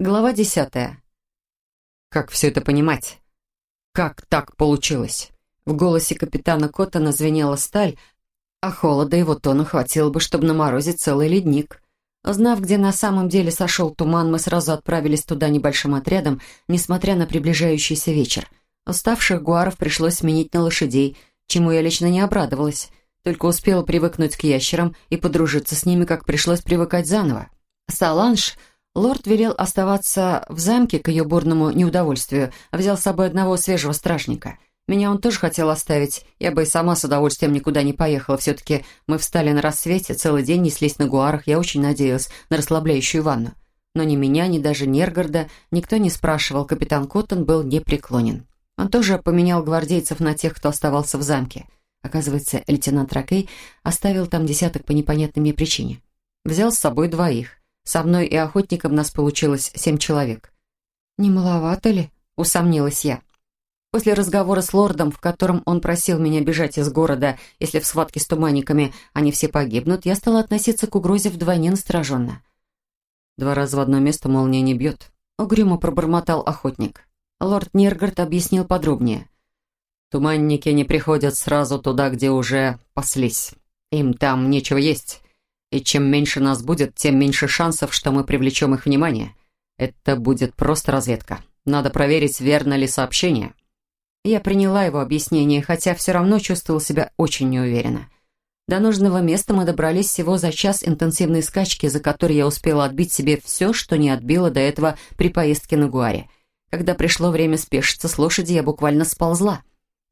Глава десятая. Как все это понимать? Как так получилось? В голосе капитана Коттона звенела сталь, а холода его тона хватило бы, чтобы наморозить целый ледник. Узнав, где на самом деле сошел туман, мы сразу отправились туда небольшим отрядом, несмотря на приближающийся вечер. Уставших гуаров пришлось сменить на лошадей, чему я лично не обрадовалась. Только успела привыкнуть к ящерам и подружиться с ними, как пришлось привыкать заново. Саланж Лорд велел оставаться в замке к ее бурному неудовольствию, а взял с собой одного свежего стражника. Меня он тоже хотел оставить, я бы и сама с удовольствием никуда не поехала. Все-таки мы встали на рассвете, целый день неслись на гуарах, я очень надеялась на расслабляющую ванну. Но ни меня, ни даже Нергорода никто не спрашивал, капитан Коттон был непреклонен. Он тоже поменял гвардейцев на тех, кто оставался в замке. Оказывается, лейтенант Ракей оставил там десяток по непонятной мне причине. Взял с собой двоих. Со мной и охотником нас получилось семь человек. «Не маловато ли?» — усомнилась я. После разговора с лордом, в котором он просил меня бежать из города, если в схватке с туманниками они все погибнут, я стала относиться к угрозе вдвойне настороженно. «Два раза в одно место молния не бьет», — угрюмо пробормотал охотник. Лорд Нергард объяснил подробнее. «Туманники не приходят сразу туда, где уже паслись. Им там нечего есть. И чем меньше нас будет, тем меньше шансов, что мы привлечем их внимание. Это будет просто разведка. Надо проверить, верно ли сообщение. Я приняла его объяснение, хотя все равно чувствовала себя очень неуверенно. До нужного места мы добрались всего за час интенсивной скачки, за которой я успела отбить себе все, что не отбила до этого при поездке на Гуаре. Когда пришло время спешиться с лошади, я буквально сползла.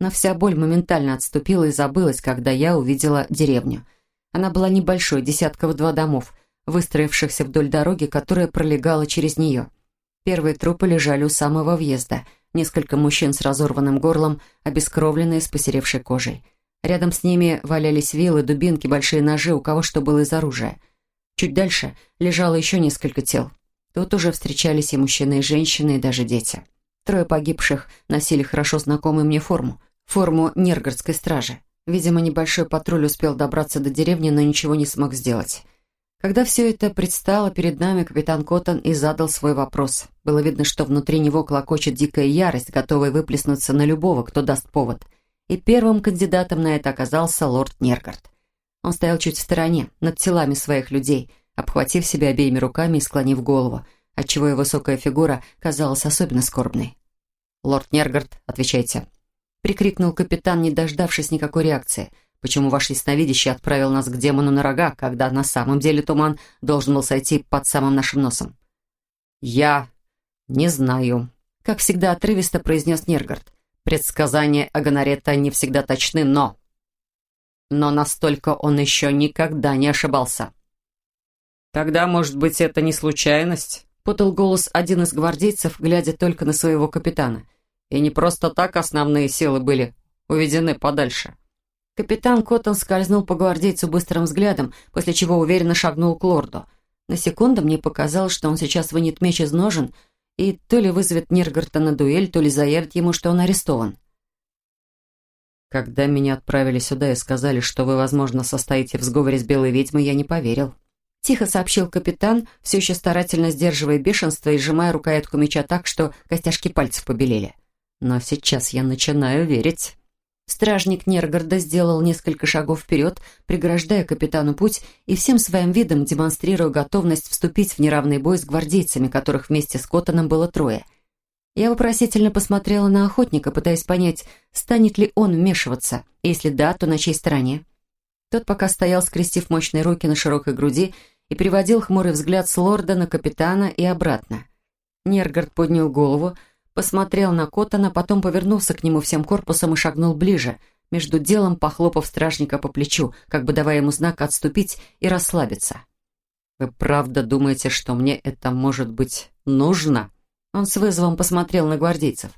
Но вся боль моментально отступила и забылась, когда я увидела деревню – она была небольшой, десятков два домов, выстроившихся вдоль дороги, которая пролегала через нее. Первые трупы лежали у самого въезда. Несколько мужчин с разорванным горлом, обескровленные с посеревшей кожей. Рядом с ними валялись вилы, дубинки, большие ножи, у кого что было из оружия. Чуть дальше лежало еще несколько тел. Тут уже встречались и мужчины, и женщины, и даже дети. Трое погибших носили хорошо знакомую мне форму. Форму Нергородской стражи. Видимо, небольшой патруль успел добраться до деревни, но ничего не смог сделать. Когда все это предстало перед нами, капитан Коттон и задал свой вопрос. Было видно, что внутри него клокочет дикая ярость, готовая выплеснуться на любого, кто даст повод. И первым кандидатом на это оказался лорд Нергард. Он стоял чуть в стороне, над телами своих людей, обхватив себя обеими руками и склонив голову, отчего его высокая фигура казалась особенно скорбной. «Лорд Нергард, отвечайте», прикрикнул капитан, не дождавшись никакой реакции. «Почему ваш ясновидящий отправил нас к демону на рога, когда на самом деле туман должен был сойти под самым нашим носом?» «Я не знаю», — как всегда отрывисто произнес Нергард. «Предсказания Аганарета не всегда точны, но...» «Но настолько он еще никогда не ошибался». «Тогда, может быть, это не случайность?» — подал голос один из гвардейцев, глядя только на своего капитана — и не просто так основные силы были уведены подальше. Капитан Коттон скользнул по гвардейцу быстрым взглядом, после чего уверенно шагнул к лорду. На секунду мне показалось, что он сейчас вынет меч из ножен и то ли вызовет Ниргарта на дуэль, то ли заявит ему, что он арестован. Когда меня отправили сюда и сказали, что вы, возможно, состоите в сговоре с белой ведьмой, я не поверил. Тихо сообщил капитан, все еще старательно сдерживая бешенство и сжимая рукоятку меча так, что костяшки пальцев побелели. Но сейчас я начинаю верить. Стражник Нергорода сделал несколько шагов вперед, преграждая капитану путь и всем своим видом демонстрируя готовность вступить в неравный бой с гвардейцами, которых вместе с Коттоном было трое. Я вопросительно посмотрела на охотника, пытаясь понять, станет ли он вмешиваться, если да, то на чьей стороне. Тот пока стоял, скрестив мощные руки на широкой груди и переводил хмурый взгляд с лорда на капитана и обратно. Нергард поднял голову, посмотрел на Коттона, потом повернулся к нему всем корпусом и шагнул ближе, между делом похлопав стражника по плечу, как бы давая ему знак отступить и расслабиться. «Вы правда думаете, что мне это может быть нужно?» Он с вызовом посмотрел на гвардейцев.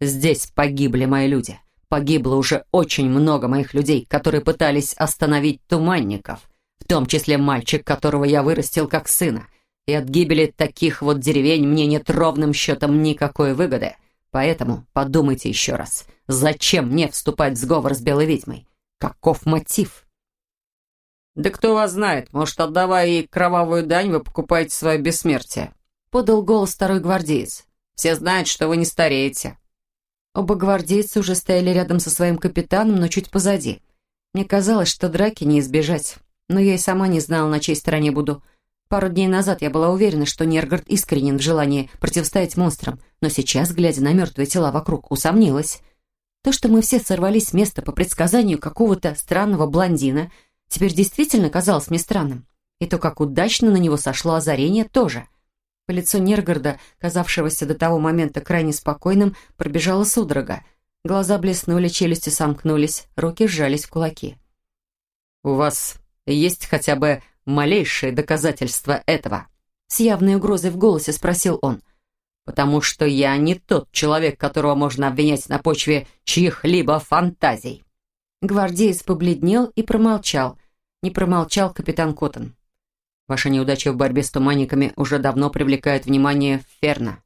«Здесь погибли мои люди. Погибло уже очень много моих людей, которые пытались остановить туманников, в том числе мальчик, которого я вырастил как сына. И от гибели таких вот деревень мне нет ровным счетом никакой выгоды. Поэтому подумайте еще раз, зачем мне вступать в сговор с белой ведьмой? Каков мотив? «Да кто вас знает, может, отдавая ей кровавую дань, вы покупаете свое бессмертие?» — подал голос второй гвардеец. «Все знают, что вы не стареете». Оба гвардейца уже стояли рядом со своим капитаном, но чуть позади. Мне казалось, что драки не избежать, но я и сама не знала, на чьей стороне буду. Пару дней назад я была уверена, что Нергард искренен в желании противостоять монстрам, но сейчас, глядя на мертвые тела вокруг, усомнилась. То, что мы все сорвались с места по предсказанию какого-то странного блондина, теперь действительно казалось мне странным. И то, как удачно на него сошло озарение, тоже. По лицу Нергарда, казавшегося до того момента крайне спокойным, пробежала судорога. Глаза блеснули, челюсти сомкнулись, руки сжались в кулаки. «У вас есть хотя бы малейшее доказательство этого?» С явной угрозой в голосе спросил он потому что я не тот человек, которого можно обвинять на почве чьих-либо фантазий». Гвардеец побледнел и промолчал. Не промолчал капитан Коттон. «Ваша неудача в борьбе с туманниками уже давно привлекает внимание Ферна.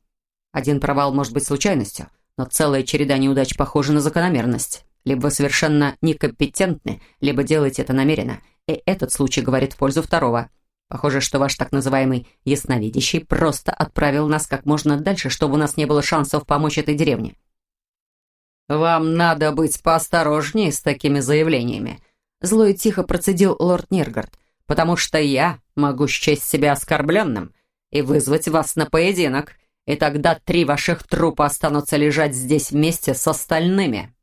Один провал может быть случайностью, но целая череда неудач похожа на закономерность. Либо вы совершенно некомпетентны, либо делаете это намеренно, и этот случай говорит в пользу второго». Похоже, что ваш так называемый ясновидящий просто отправил нас как можно дальше, чтобы у нас не было шансов помочь этой деревне. «Вам надо быть поосторожнее с такими заявлениями», зло и тихо процедил лорд Нергард, «потому что я могу счесть себя оскорбленным и вызвать вас на поединок, и тогда три ваших трупа останутся лежать здесь вместе с остальными».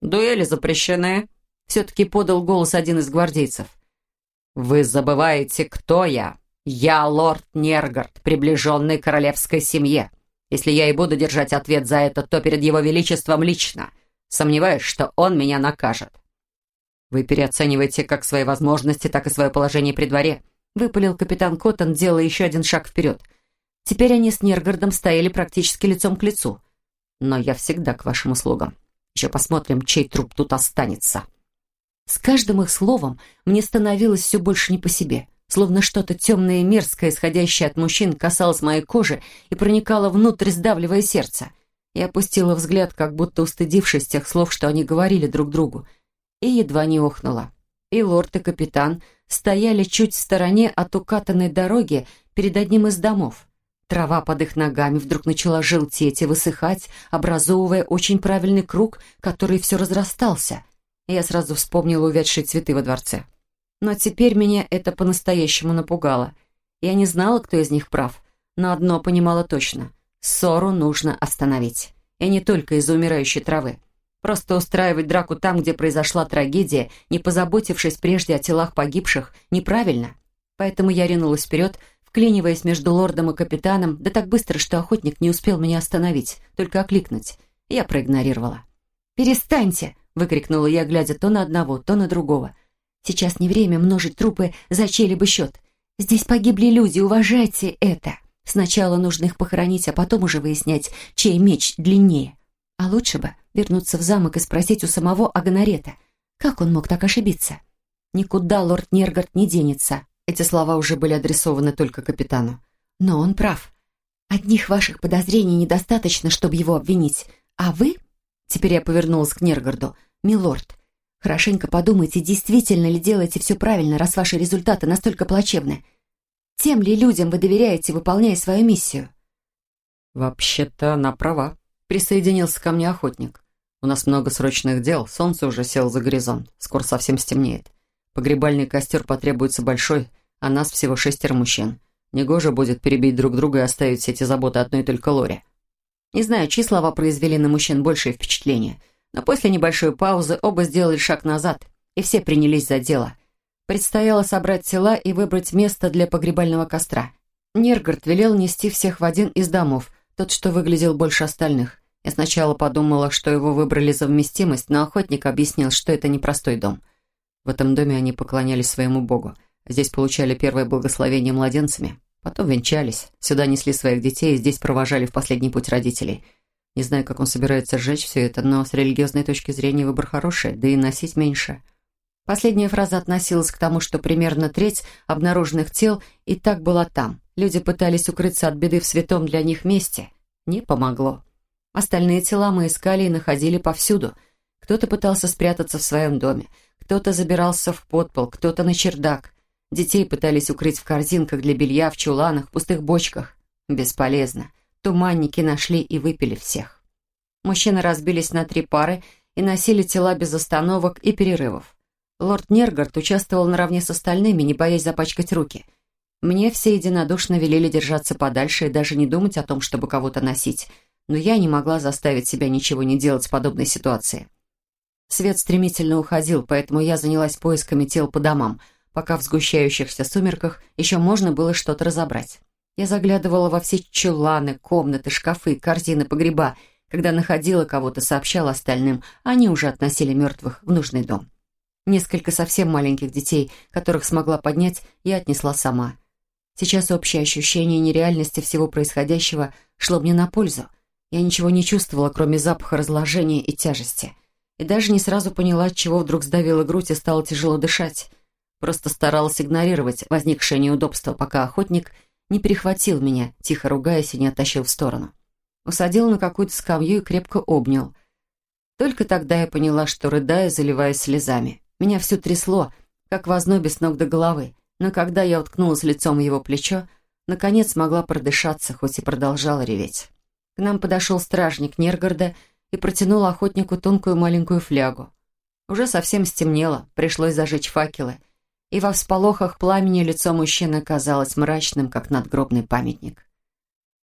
«Дуэли запрещены», — все-таки подал голос один из гвардейцев. «Вы забываете, кто я. Я лорд Нергард, приближенный королевской семье. Если я и буду держать ответ за это, то перед его величеством лично. Сомневаюсь, что он меня накажет». «Вы переоцениваете как свои возможности, так и свое положение при дворе», выпалил капитан Коттон, делая еще один шаг вперед. Теперь они с Нергардом стояли практически лицом к лицу. «Но я всегда к вашим услугам. Еще посмотрим, чей труп тут останется». С каждым их словом мне становилось все больше не по себе, словно что-то темное и мерзкое, исходящее от мужчин, касалось моей кожи и проникало внутрь, сдавливая сердце. Я опустила взгляд, как будто устыдившись тех слов, что они говорили друг другу, и едва не охнула. И лорд, и капитан стояли чуть в стороне от укатанной дороги перед одним из домов. Трава под их ногами вдруг начала желтеть и высыхать, образовывая очень правильный круг, который все разрастался — я сразу вспомнила увядшие цветы во дворце. Но теперь меня это по-настоящему напугало. Я не знала, кто из них прав, но одно понимала точно. Ссору нужно остановить. И не только из-за умирающей травы. Просто устраивать драку там, где произошла трагедия, не позаботившись прежде о телах погибших, неправильно. Поэтому я ринулась вперед, вклиниваясь между лордом и капитаном, да так быстро, что охотник не успел меня остановить, только окликнуть. Я проигнорировала. «Перестаньте!» Выкрикнула я, глядя то на одного, то на другого. «Сейчас не время множить трупы за чей-либо счет. Здесь погибли люди, уважайте это. Сначала нужно их похоронить, а потом уже выяснять, чей меч длиннее. А лучше бы вернуться в замок и спросить у самого Аганарета, как он мог так ошибиться. Никуда лорд Нергард не денется». Эти слова уже были адресованы только капитану. «Но он прав. Одних ваших подозрений недостаточно, чтобы его обвинить. А вы...» Теперь я повернулась к Нергарду. «Милорд, хорошенько подумайте, действительно ли делаете все правильно, раз ваши результаты настолько плачевны? Тем ли людям вы доверяете, выполняя свою миссию?» «Вообще-то она права», — присоединился ко мне охотник. «У нас много срочных дел, солнце уже село за горизонт, скоро совсем стемнеет. Погребальный костер потребуется большой, а нас всего шестеро мужчин. Негоже будет перебить друг друга и оставить все эти заботы одной только Лоре». Не знаю, чьи слова произвели на мужчин большее впечатление — но после небольшой паузы оба сделали шаг назад, и все принялись за дело. Предстояло собрать тела и выбрать место для погребального костра. Нергард велел нести всех в один из домов, тот, что выглядел больше остальных. Я сначала подумала, что его выбрали за вместимость, но охотник объяснил, что это непростой дом. В этом доме они поклонялись своему богу. Здесь получали первое благословение младенцами. Потом венчались, сюда несли своих детей и здесь провожали в последний путь родителей – не знаю, как он собирается сжечь все это, но с религиозной точки зрения выбор хороший, да и носить меньше. Последняя фраза относилась к тому, что примерно треть обнаруженных тел и так была там. Люди пытались укрыться от беды в святом для них месте. Не помогло. Остальные тела мы искали и находили повсюду. Кто-то пытался спрятаться в своем доме, кто-то забирался в подпол, кто-то на чердак. Детей пытались укрыть в корзинках для белья, в чуланах, в пустых бочках. Бесполезно. Туманники нашли и выпили всех. Мужчины разбились на три пары и носили тела без остановок и перерывов. Лорд Нергард участвовал наравне с остальными, не боясь запачкать руки. Мне все единодушно велели держаться подальше и даже не думать о том, чтобы кого-то носить, но я не могла заставить себя ничего не делать в подобной ситуации. Свет стремительно уходил, поэтому я занялась поисками тел по домам, пока в сгущающихся сумерках еще можно было что-то разобрать. Я заглядывала во все чуланы, комнаты, шкафы, корзины, погреба. Когда находила кого-то, сообщала остальным, они уже относили мертвых в нужный дом. Несколько совсем маленьких детей, которых смогла поднять, я отнесла сама. Сейчас общее ощущение нереальности всего происходящего шло мне на пользу. Я ничего не чувствовала, кроме запаха разложения и тяжести. И даже не сразу поняла, от чего вдруг сдавила грудь и стало тяжело дышать. Просто старалась игнорировать возникшее неудобство, пока охотник не перехватил меня, тихо ругаясь и не оттащил в сторону. Усадил на какую-то скамью и крепко обнял. Только тогда я поняла, что рыдаю, заливаясь слезами. Меня все трясло, как в ознобе с ног до головы, но когда я уткнулась лицом в его плечо, наконец смогла продышаться, хоть и продолжала реветь. К нам подошел стражник Нергорода и протянул охотнику тонкую маленькую флягу. Уже совсем стемнело, пришлось зажечь факелы, и во всполохах пламени лицо мужчины казалось мрачным, как надгробный памятник.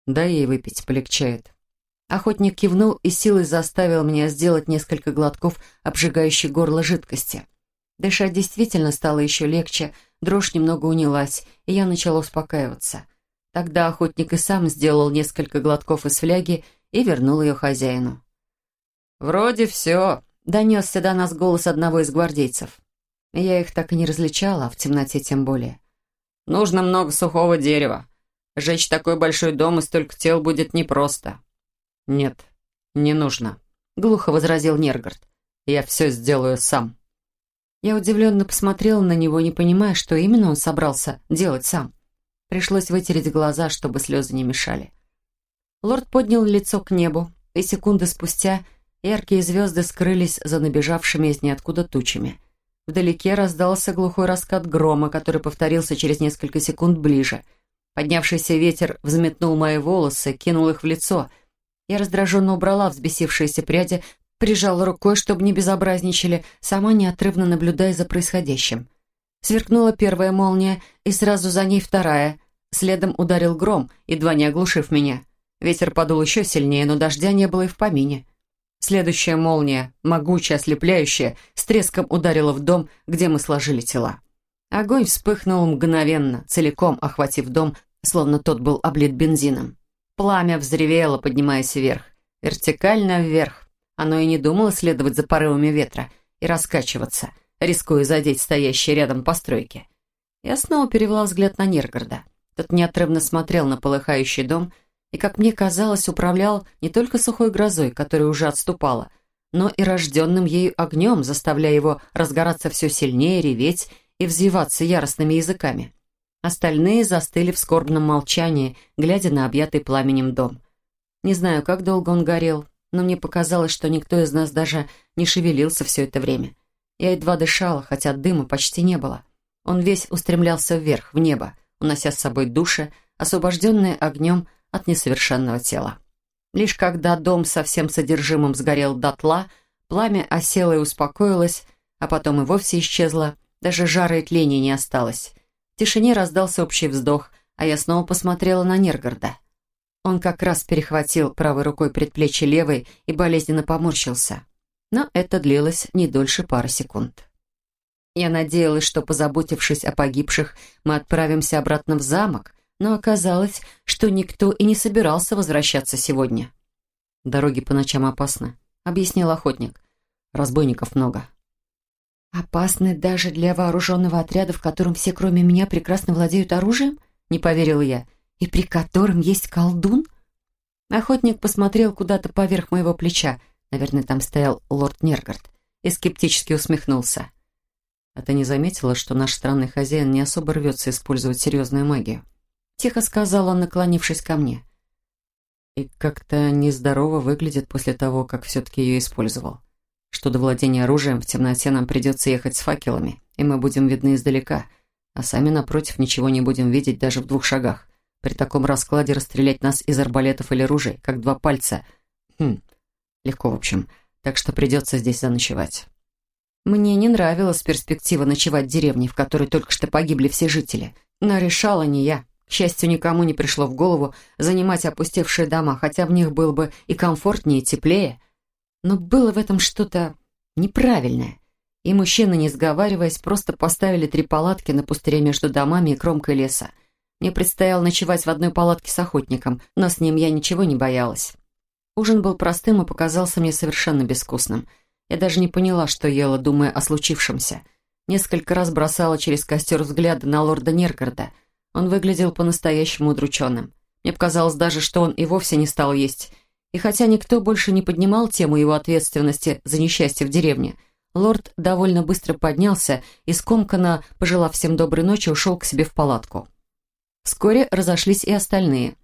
«Дай ей выпить, полегчает». Охотник кивнул и силой заставил меня сделать несколько глотков обжигающей горло жидкости. Дышать действительно стало еще легче, дрожь немного унялась, и я начала успокаиваться. Тогда охотник и сам сделал несколько глотков из фляги и вернул ее хозяину. «Вроде все», — донесся до нас голос одного из гвардейцев. Я их так и не различала, а в темноте тем более. «Нужно много сухого дерева. Жечь такой большой дом и столько тел будет непросто». «Нет, не нужно», — глухо возразил Нергард. «Я все сделаю сам». Я удивленно посмотрела на него, не понимая, что именно он собрался делать сам. Пришлось вытереть глаза, чтобы слезы не мешали. Лорд поднял лицо к небу, и секунды спустя яркие звезды скрылись за набежавшими из ниоткуда тучами. Вдалеке раздался глухой раскат грома, который повторился через несколько секунд ближе. Поднявшийся ветер взметнул мои волосы, кинул их в лицо. Я раздраженно убрала взбесившиеся пряди, Прижала рукой, чтобы не безобразничали, сама неотрывно наблюдая за происходящим. Сверкнула первая молния, и сразу за ней вторая. Следом ударил гром, едва не оглушив меня. Ветер подул еще сильнее, но дождя не было и в помине. Следующая молния, могучая, ослепляющая, с треском ударила в дом, где мы сложили тела. Огонь вспыхнул мгновенно, целиком охватив дом, словно тот был облит бензином. Пламя взревело, поднимаясь вверх. Вертикально вверх, оно и не думало следовать за порывами ветра и раскачиваться, рискуя задеть стоящие рядом постройки. Я снова перевела взгляд на Нергорода. Тот неотрывно смотрел на полыхающий дом и, как мне казалось, управлял не только сухой грозой, которая уже отступала, но и рожденным ею огнем, заставляя его разгораться все сильнее, реветь и взвиваться яростными языками. Остальные застыли в скорбном молчании, глядя на объятый пламенем дом. Не знаю, как долго он горел, но мне показалось, что никто из нас даже не шевелился все это время. Я едва дышала, хотя дыма почти не было. Он весь устремлялся вверх, в небо, унося с собой души, освобожденные огнем от несовершенного тела. Лишь когда дом со всем содержимым сгорел дотла, пламя осело и успокоилось, а потом и вовсе исчезло, даже жара и тления не осталось. В тишине раздался общий вздох, а я снова посмотрела на Нергорода. Он как раз перехватил правой рукой предплечье левой и болезненно поморщился. Но это длилось не дольше пары секунд. Я надеялась, что, позаботившись о погибших, мы отправимся обратно в замок, но оказалось, что никто и не собирался возвращаться сегодня. «Дороги по ночам опасны», — объяснил охотник. «Разбойников много». «Опасны даже для вооруженного отряда, в котором все, кроме меня, прекрасно владеют оружием?» — не поверила я и при котором есть колдун? Охотник посмотрел куда-то поверх моего плеча, наверное, там стоял лорд Нергард, и скептически усмехнулся. «А ты не заметила, что наш странный хозяин не особо рвется использовать серьезную магию?» Тихо сказал он, наклонившись ко мне. И как-то нездорово выглядит после того, как все-таки ее использовал. Что до владения оружием, в темноте нам придется ехать с факелами, и мы будем видны издалека, а сами напротив ничего не будем видеть даже в двух шагах При таком раскладе расстрелять нас из арбалетов или ружей, как два пальца. Хм, легко, в общем. Так что придется здесь заночевать. Мне не нравилась перспектива ночевать в деревне, в которой только что погибли все жители. Но решала не я. К счастью, никому не пришло в голову занимать опустевшие дома, хотя в них было бы и комфортнее, и теплее. Но было в этом что-то неправильное. И мужчины, не сговариваясь, просто поставили три палатки на пустыре между домами и кромкой леса. Мне предстояло ночевать в одной палатке с охотником, но с ним я ничего не боялась. Ужин был простым и показался мне совершенно безвкусным. Я даже не поняла, что ела, думая о случившемся. Несколько раз бросала через костер взгляды на лорда Нергарда. Он выглядел по-настоящему удрученным. Мне показалось даже, что он и вовсе не стал есть. И хотя никто больше не поднимал тему его ответственности за несчастье в деревне, лорд довольно быстро поднялся и, скомканно, пожелав всем доброй ночи, ушел к себе в палатку. Вскоре разошлись и остальные.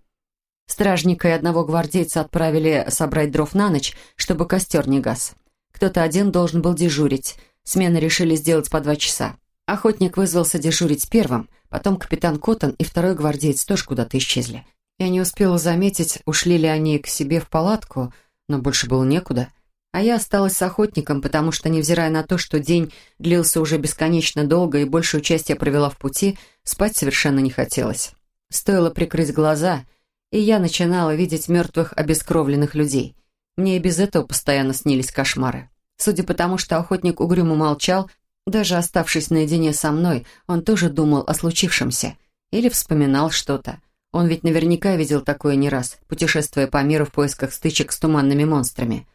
Стражника и одного гвардейца отправили собрать дров на ночь, чтобы костер не гас. Кто-то один должен был дежурить. Смены решили сделать по два часа. Охотник вызвался дежурить первым, потом капитан Коттон и второй гвардеец тоже куда-то исчезли. Я не успела заметить, ушли ли они к себе в палатку, но больше было некуда. А я осталась с охотником, потому что, невзирая на то, что день длился уже бесконечно долго и большую часть я провела в пути, спать совершенно не хотелось. Стоило прикрыть глаза, и я начинала видеть мертвых обескровленных людей. Мне и без этого постоянно снились кошмары. Судя по тому, что охотник угрюмо молчал, даже оставшись наедине со мной, он тоже думал о случившемся или вспоминал что-то. Он ведь наверняка видел такое не раз, путешествуя по миру в поисках стычек с туманными монстрами.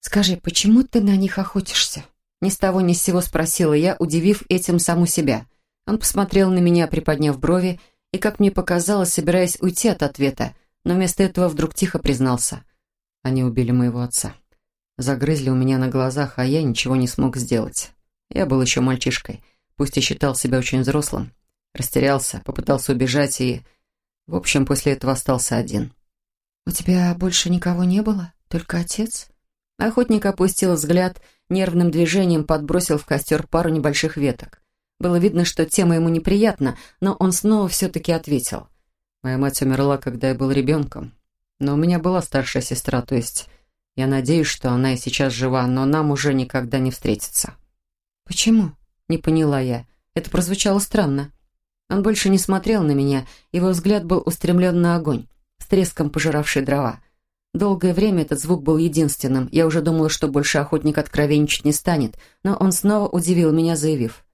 «Скажи, почему ты на них охотишься?» Ни с того ни с сего спросила я, удивив этим саму себя. Он посмотрел на меня, приподняв брови, и, как мне показалось, собираясь уйти от ответа, но вместо этого вдруг тихо признался. Они убили моего отца. Загрызли у меня на глазах, а я ничего не смог сделать. Я был еще мальчишкой, пусть и считал себя очень взрослым. Растерялся, попытался убежать и... В общем, после этого остался один. «У тебя больше никого не было? Только отец?» Охотник опустил взгляд, нервным движением подбросил в костер пару небольших веток. Было видно, что тема ему неприятна, но он снова все-таки ответил. «Моя мать умерла, когда я был ребенком. Но у меня была старшая сестра, то есть я надеюсь, что она и сейчас жива, но нам уже никогда не встретиться». «Почему?» — не поняла я. Это прозвучало странно. Он больше не смотрел на меня, его взгляд был устремлен на огонь, с треском пожиравший дрова. Долгое время этот звук был единственным. Я уже думала, что больше охотник откровенничать не станет, но он снова удивил меня, заявив.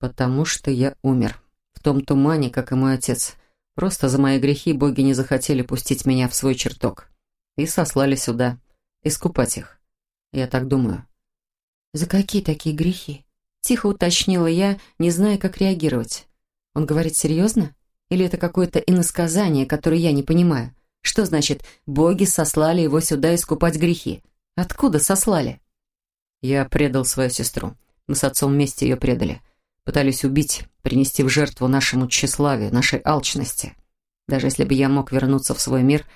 «Потому что я умер. В том тумане, как и мой отец. Просто за мои грехи боги не захотели пустить меня в свой чертог. И сослали сюда. Искупать их. Я так думаю». «За какие такие грехи?» Тихо уточнила я, не зная, как реагировать. «Он говорит серьезно? Или это какое-то иносказание, которое я не понимаю?» Что значит, боги сослали его сюда искупать грехи? Откуда сослали? Я предал свою сестру. Мы с отцом вместе ее предали. Пытались убить, принести в жертву нашему тщеславию, нашей алчности. Даже если бы я мог вернуться в свой мир,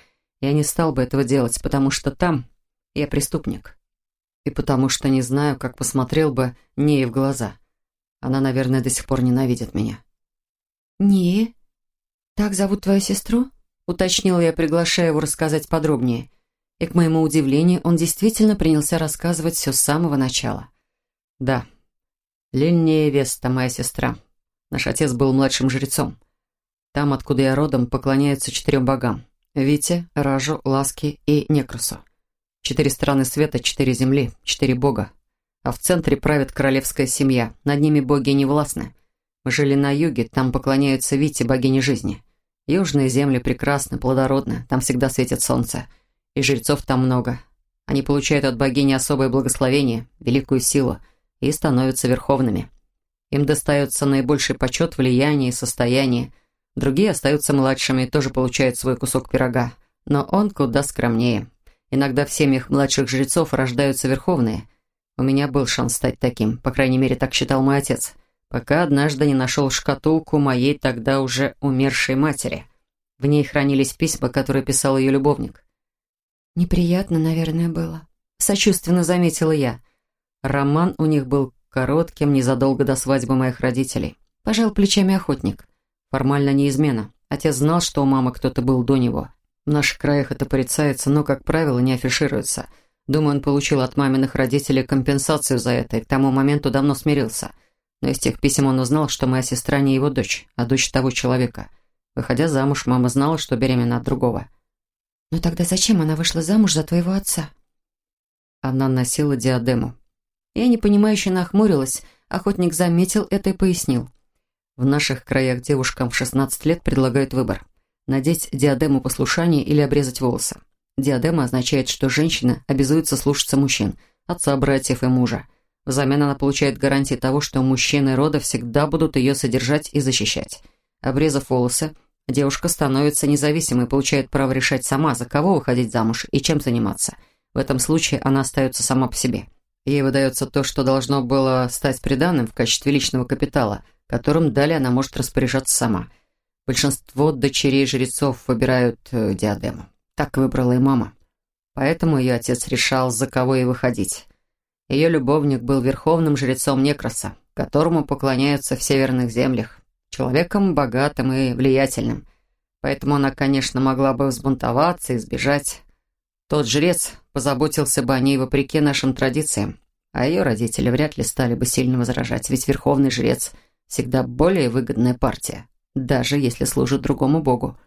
я не стал бы этого делать, потому что там я преступник. И потому что не знаю, как посмотрел бы Нее в глаза. Она, наверное, до сих пор ненавидит меня. «Не? Так зовут твою сестру?» Уточнил я, приглашая его рассказать подробнее. И, к моему удивлению, он действительно принялся рассказывать все с самого начала. «Да, Ленния Веста, моя сестра. Наш отец был младшим жрецом. Там, откуда я родом, поклоняются четырем богам. Вите, Ражу, Ласки и Некрусу. Четыре страны света, четыре земли, четыре бога. А в центре правит королевская семья. Над ними боги не властны. Мы жили на юге, там поклоняются Вите, богине жизни. Южные земли прекрасны, плодородны, там всегда светит солнце. И жрецов там много. Они получают от богини особое благословение, великую силу, и становятся верховными. Им достается наибольший почет, влияние и состояние. Другие остаются младшими и тоже получают свой кусок пирога. Но он куда скромнее. Иногда в семьях младших жрецов рождаются верховные. У меня был шанс стать таким, по крайней мере, так считал мой отец – пока однажды не нашел шкатулку моей тогда уже умершей матери. В ней хранились письма, которые писал ее любовник. «Неприятно, наверное, было», — сочувственно заметила я. Роман у них был коротким, незадолго до свадьбы моих родителей. Пожал плечами охотник. Формально не измена, Отец знал, что у мамы кто-то был до него. В наших краях это порицается, но, как правило, не афишируется. Думаю, он получил от маминых родителей компенсацию за это и к тому моменту давно смирился. Но из тех писем он узнал, что моя сестра не его дочь, а дочь того человека. Выходя замуж, мама знала, что беременна от другого. «Но тогда зачем она вышла замуж за твоего отца?» Она носила диадему. Я непонимающе нахмурилась, охотник заметил это и пояснил. В наших краях девушкам в 16 лет предлагают выбор – надеть диадему послушания или обрезать волосы. Диадема означает, что женщина обязуется слушаться мужчин, отца, братьев и мужа. Взамен она получает гарантии того, что мужчины рода всегда будут ее содержать и защищать. Обрезав волосы, девушка становится независимой и получает право решать сама, за кого выходить замуж и чем заниматься. В этом случае она остается сама по себе. Ей выдается то, что должно было стать приданным в качестве личного капитала, которым далее она может распоряжаться сама. Большинство дочерей жрецов выбирают э, диадему. Так выбрала и мама. Поэтому ее отец решал, за кого ей выходить. Ее любовник был верховным жрецом Некроса, которому поклоняются в северных землях, человеком богатым и влиятельным. Поэтому она, конечно, могла бы взбунтоваться и сбежать. Тот жрец позаботился бы о ней вопреки нашим традициям, а ее родители вряд ли стали бы сильно возражать, ведь верховный жрец всегда более выгодная партия, даже если служит другому богу.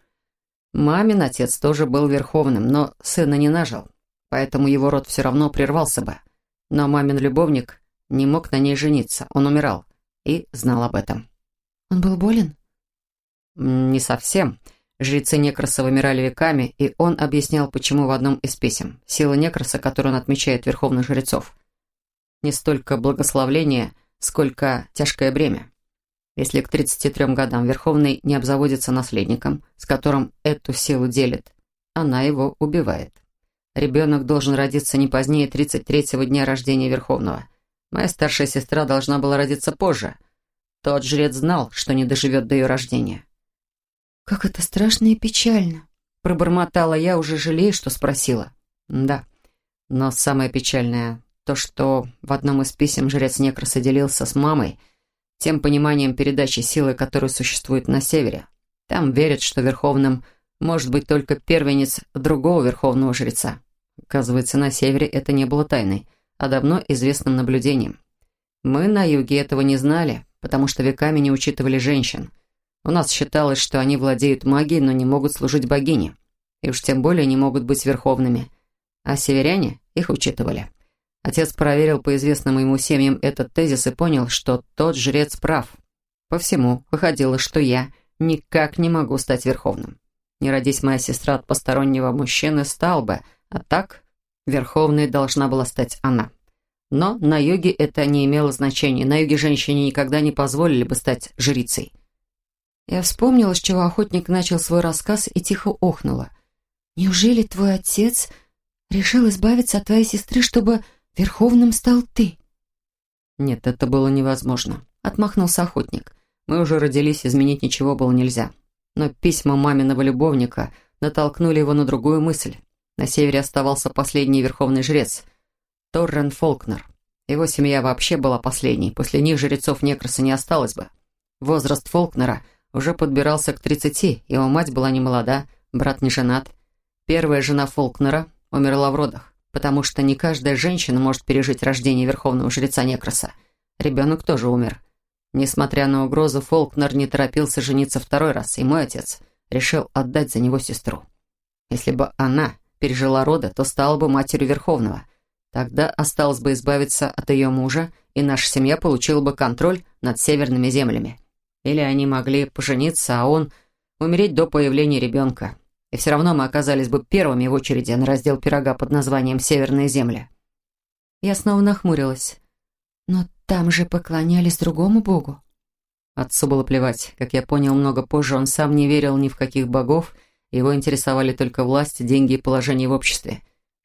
Мамин отец тоже был верховным, но сына не нажил, поэтому его род все равно прервался бы. Но мамин любовник не мог на ней жениться, он умирал и знал об этом. «Он был болен?» «Не совсем. Жрецы Некроса вымирали веками, и он объяснял, почему в одном из писем. Сила Некроса, которую он отмечает верховных жрецов. Не столько благословление, сколько тяжкое бремя. Если к 33 годам Верховный не обзаводится наследником, с которым эту силу делит, она его убивает. Ребенок должен родиться не позднее 33-го дня рождения Верховного. Моя старшая сестра должна была родиться позже. Тот жрец знал, что не доживет до ее рождения. «Как это страшно и печально!» Пробормотала я, уже жалея, что спросила. «Да, но самое печальное то, что в одном из писем жрец Некроса делился с мамой – тем пониманием передачи силы, которая существует на севере. Там верят, что верховным может быть только первенец другого верховного жреца. Оказывается, на севере это не было тайной, а давно известным наблюдением. Мы на юге этого не знали, потому что веками не учитывали женщин. У нас считалось, что они владеют магией, но не могут служить богине. И уж тем более не могут быть верховными. А северяне их учитывали. Отец проверил по известным ему семьям этот тезис и понял, что тот жрец прав. По всему выходило, что я никак не могу стать верховным. Не родись моя сестра от постороннего мужчины, стал бы, а так верховной должна была стать она. Но на юге это не имело значения. На юге женщине никогда не позволили бы стать жрицей. Я вспомнила, с чего охотник начал свой рассказ и тихо охнула. «Неужели твой отец решил избавиться от твоей сестры, чтобы Верховным стал ты». «Нет, это было невозможно», — отмахнулся охотник. «Мы уже родились, изменить ничего было нельзя. Но письма маминого любовника натолкнули его на другую мысль. На севере оставался последний верховный жрец, Торрен Фолкнер. Его семья вообще была последней, после них жрецов Некроса не осталось бы. Возраст Фолкнера уже подбирался к тридцати, его мать была не молода, брат не женат. Первая жена Фолкнера умерла в родах потому что не каждая женщина может пережить рождение верховного жреца Некроса. Ребенок тоже умер. Несмотря на угрозу, Фолкнер не торопился жениться второй раз, и мой отец решил отдать за него сестру. Если бы она пережила роды, то стала бы матерью Верховного. Тогда осталось бы избавиться от ее мужа, и наша семья получила бы контроль над северными землями. Или они могли пожениться, а он умереть до появления ребенка. И все равно мы оказались бы первыми в очереди на раздел пирога под названием «Северные земли». Я снова нахмурилась. Но там же поклонялись другому богу. Отцу было плевать. Как я понял много позже, он сам не верил ни в каких богов, его интересовали только власть, деньги и положение в обществе.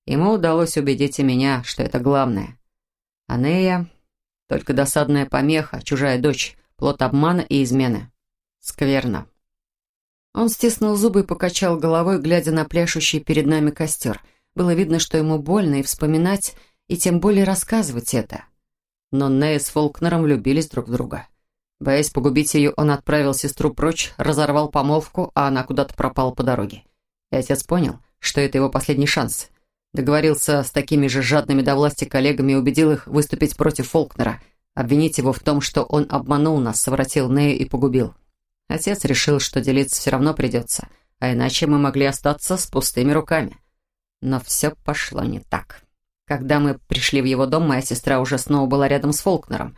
Ему удалось убедить и меня, что это главное. Анея — только досадная помеха, чужая дочь, плод обмана и измены. Скверно. Он стиснул зубы и покачал головой, глядя на пляшущий перед нами костер. Было видно, что ему больно и вспоминать, и тем более рассказывать это. Но Нея с Фолкнером влюбились друг в друга. Боясь погубить ее, он отправил сестру прочь, разорвал помолвку, а она куда-то пропала по дороге. И отец понял, что это его последний шанс. Договорился с такими же жадными до власти коллегами и убедил их выступить против Фолкнера, обвинить его в том, что он обманул нас, совратил Нею и погубил. Отец решил, что делиться все равно придется, а иначе мы могли остаться с пустыми руками. Но все пошло не так. Когда мы пришли в его дом, моя сестра уже снова была рядом с Фолкнером.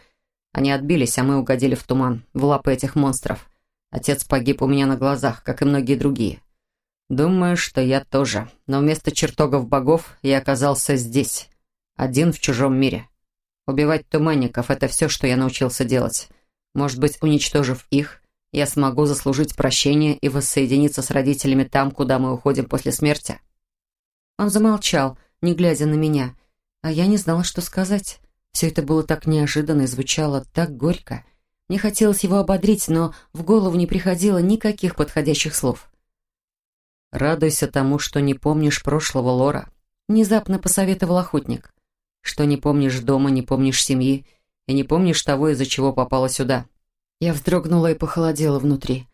Они отбились, а мы угодили в туман, в лапы этих монстров. Отец погиб у меня на глазах, как и многие другие. Думаю, что я тоже. Но вместо чертогов богов я оказался здесь, один в чужом мире. Убивать туманников — это все, что я научился делать. Может быть, уничтожив их, я смогу заслужить прощение и воссоединиться с родителями там, куда мы уходим после смерти. Он замолчал, не глядя на меня, а я не знала, что сказать. Все это было так неожиданно и звучало так горько. Мне хотелось его ободрить, но в голову не приходило никаких подходящих слов. «Радуйся тому, что не помнишь прошлого, Лора», — внезапно посоветовал охотник. «Что не помнишь дома, не помнишь семьи и не помнишь того, из-за чего попала сюда». Я вздрогнула и похолодела внутри.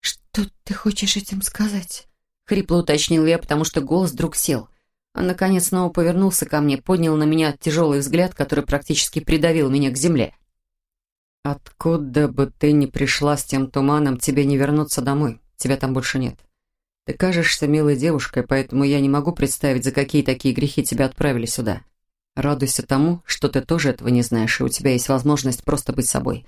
«Что ты хочешь этим сказать?» Хрипло уточнил я, потому что голос вдруг сел. Он, наконец, снова повернулся ко мне, поднял на меня тяжелый взгляд, который практически придавил меня к земле. «Откуда бы ты ни пришла с тем туманом, тебе не вернуться домой. Тебя там больше нет. Ты кажешься милой девушкой, поэтому я не могу представить, за какие такие грехи тебя отправили сюда. Радуйся тому, что ты тоже этого не знаешь, и у тебя есть возможность просто быть собой.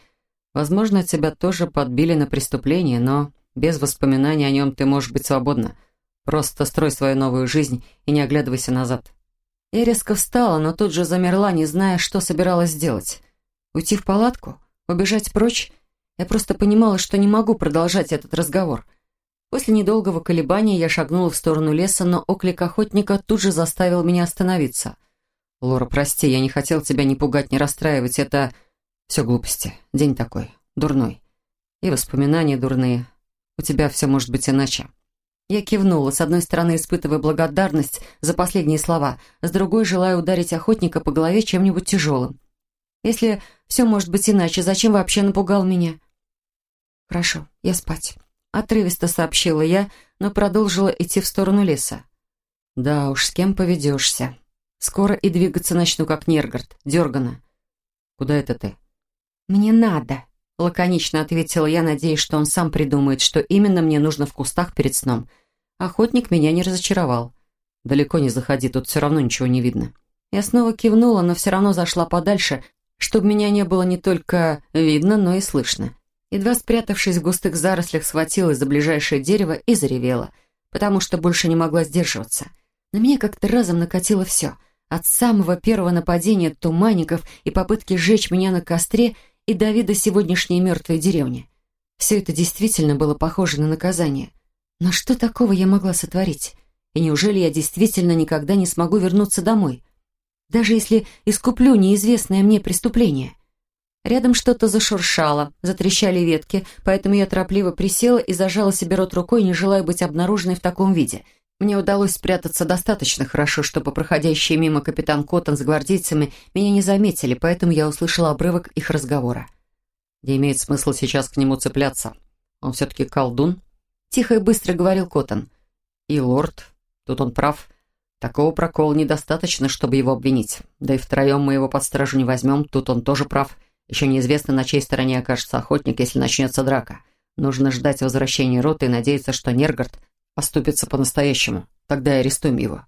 Возможно, тебя тоже подбили на преступление, но без воспоминаний о нем ты можешь быть свободна». Просто строй свою новую жизнь и не оглядывайся назад». Я резко встала, но тут же замерла, не зная, что собиралась сделать. Уйти в палатку? Убежать прочь? Я просто понимала, что не могу продолжать этот разговор. После недолгого колебания я шагнула в сторону леса, но оклик охотника тут же заставил меня остановиться. «Лора, прости, я не хотел тебя ни пугать, ни расстраивать. Это все глупости. День такой, дурной. И воспоминания дурные. У тебя все может быть иначе». Я кивнула, с одной стороны испытывая благодарность за последние слова, с другой желая ударить охотника по голове чем-нибудь тяжелым. Если все может быть иначе, зачем вообще напугал меня? Хорошо, я спать. Отрывисто сообщила я, но продолжила идти в сторону леса. Да уж, с кем поведешься. Скоро и двигаться начну, как Нергард, дергано. Куда это ты? Мне надо, лаконично ответила я, надеясь, что он сам придумает, что именно мне нужно в кустах перед сном — Охотник меня не разочаровал. «Далеко не заходи, тут все равно ничего не видно». Я снова кивнула, но все равно зашла подальше, чтобы меня не было не только видно, но и слышно. Едва спрятавшись в густых зарослях, схватилась за ближайшее дерево и заревела, потому что больше не могла сдерживаться. На меня как-то разом накатило все. От самого первого нападения туманников и попытки сжечь меня на костре и до вида сегодняшней мертвой деревни. Все это действительно было похоже на наказание. Но что такого я могла сотворить? И неужели я действительно никогда не смогу вернуться домой? Даже если искуплю неизвестное мне преступление. Рядом что-то зашуршало, затрещали ветки, поэтому я торопливо присела и зажала себе рот рукой, не желая быть обнаруженной в таком виде. Мне удалось спрятаться достаточно хорошо, чтобы проходящие мимо капитан Коттон с гвардейцами меня не заметили, поэтому я услышала обрывок их разговора. Не имеет смысла сейчас к нему цепляться. Он все-таки колдун, Тихо и быстро говорил Коттон. И лорд, тут он прав. Такого прокола недостаточно, чтобы его обвинить. Да и втроем мы его под стражу не возьмем, тут он тоже прав. Еще неизвестно, на чьей стороне окажется охотник, если начнется драка. Нужно ждать возвращения роты и надеяться, что Нергард оступится по-настоящему. Тогда арестуем его.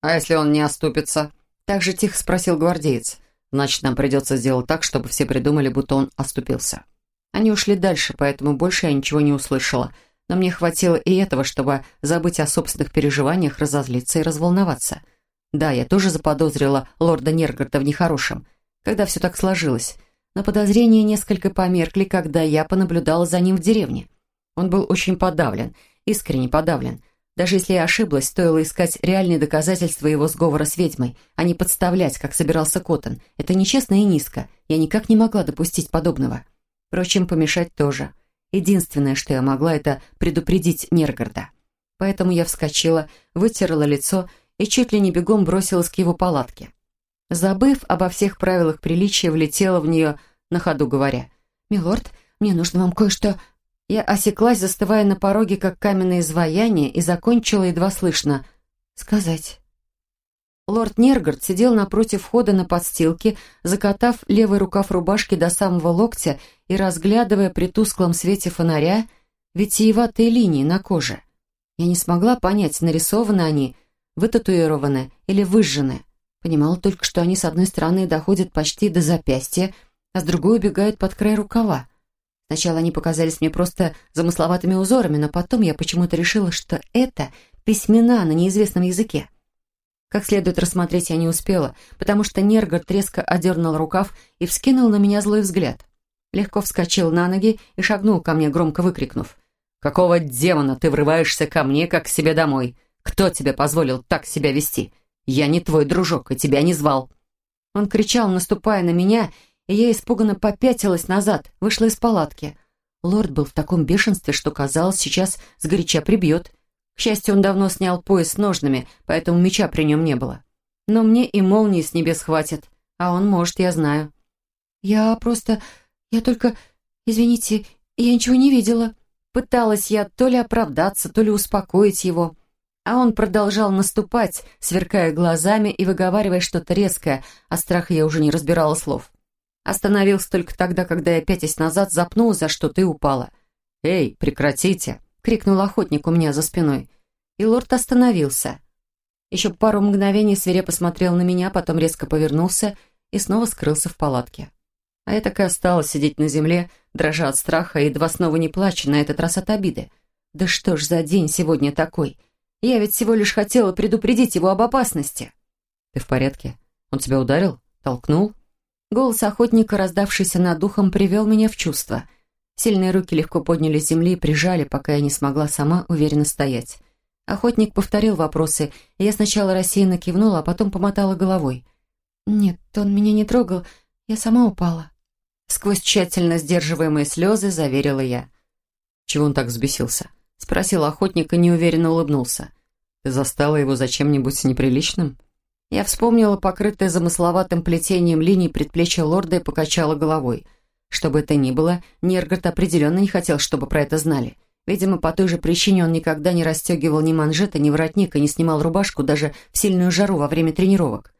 «А если он не оступится?» Так же тихо спросил гвардеец. «Значит, нам придется сделать так, чтобы все придумали, будто он оступился». Они ушли дальше, поэтому больше я ничего не услышала – но мне хватило и этого, чтобы забыть о собственных переживаниях, разозлиться и разволноваться. Да, я тоже заподозрила лорда Нергарта в нехорошем, когда все так сложилось, но подозрения несколько померкли, когда я понаблюдала за ним в деревне. Он был очень подавлен, искренне подавлен. Даже если я ошиблась, стоило искать реальные доказательства его сговора с ведьмой, а не подставлять, как собирался Коттон. Это нечестно и низко. Я никак не могла допустить подобного. Впрочем, помешать тоже. Единственное, что я могла, это предупредить Нергарда. Поэтому я вскочила, вытерла лицо и чуть ли не бегом бросилась к его палатке. Забыв обо всех правилах приличия, влетела в нее, на ходу говоря. «Милорд, мне нужно вам кое-что...» Я осеклась, застывая на пороге, как каменное изваяние, и закончила едва слышно. «Сказать». Лорд Нергард сидел напротив входа на подстилке, закатав левый рукав рубашки до самого локтя и разглядывая при тусклом свете фонаря витиеватые линии на коже. Я не смогла понять, нарисованы они, вытатуированы или выжжены. Понимала только, что они с одной стороны доходят почти до запястья, а с другой убегают под край рукава. Сначала они показались мне просто замысловатыми узорами, но потом я почему-то решила, что это письмена на неизвестном языке. Как следует рассмотреть я не успела, потому что Нергард резко одернул рукав и вскинул на меня злой взгляд. Легко вскочил на ноги и шагнул ко мне, громко выкрикнув. «Какого демона ты врываешься ко мне, как к себе домой? Кто тебе позволил так себя вести? Я не твой дружок и тебя не звал». Он кричал, наступая на меня, и я испуганно попятилась назад, вышла из палатки. Лорд был в таком бешенстве, что, казалось, сейчас сгоряча прибьет. К счастью, он давно снял пояс с ножными, поэтому меча при нем не было. Но мне и молнии с небес хватит, а он может, я знаю. «Я просто... Я только... Извините, я ничего не видела». Пыталась я то ли оправдаться, то ли успокоить его. А он продолжал наступать, сверкая глазами и выговаривая что-то резкое, а страха я уже не разбирала слов. Остановился только тогда, когда я, пятясь назад, запнула за что-то и упала. «Эй, прекратите!» — крикнул охотник у меня за спиной. И лорд остановился. Еще пару мгновений свирепо посмотрел на меня, потом резко повернулся и снова скрылся в палатке. А я так и осталась сидеть на земле, дрожа от страха и едва снова не плача, на этот раз от обиды. Да что ж за день сегодня такой? Я ведь всего лишь хотела предупредить его об опасности. «Ты в порядке? Он тебя ударил? Толкнул?» Голос охотника, раздавшийся над духом, привел меня в чувство — Сильные руки легко подняли с земли и прижали, пока я не смогла сама уверенно стоять. Охотник повторил вопросы, и я сначала рассеянно кивнула, а потом помотала головой. «Нет, он меня не трогал, я сама упала». Сквозь тщательно сдерживаемые слезы заверила я. «Чего он так взбесился?» — спросил охотник и неуверенно улыбнулся. «Ты застала его за чем-нибудь неприличным?» Я вспомнила покрытое замысловатым плетением линий предплечья лорда и покачала головой — что бы это ни было, Нергард определенно не хотел, чтобы про это знали. Видимо, по той же причине он никогда не расстегивал ни манжета, ни воротника, не снимал рубашку даже в сильную жару во время тренировок.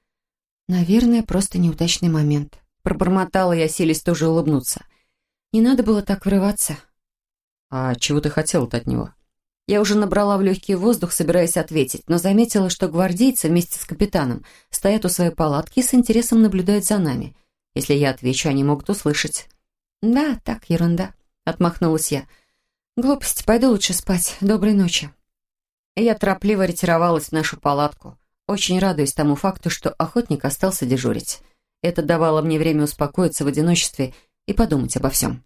«Наверное, просто неудачный момент», — пробормотала я, селись тоже улыбнуться. «Не надо было так врываться». «А чего ты хотел от него?» Я уже набрала в легкий воздух, собираясь ответить, но заметила, что гвардейцы вместе с капитаном стоят у своей палатки и с интересом наблюдают за нами. Если я отвечу, они могут услышать. «Да, так, ерунда», — отмахнулась я. «Глупости, пойду лучше спать. Доброй ночи». я торопливо ретировалась в нашу палатку, очень радуясь тому факту, что охотник остался дежурить. Это давало мне время успокоиться в одиночестве и подумать обо всем.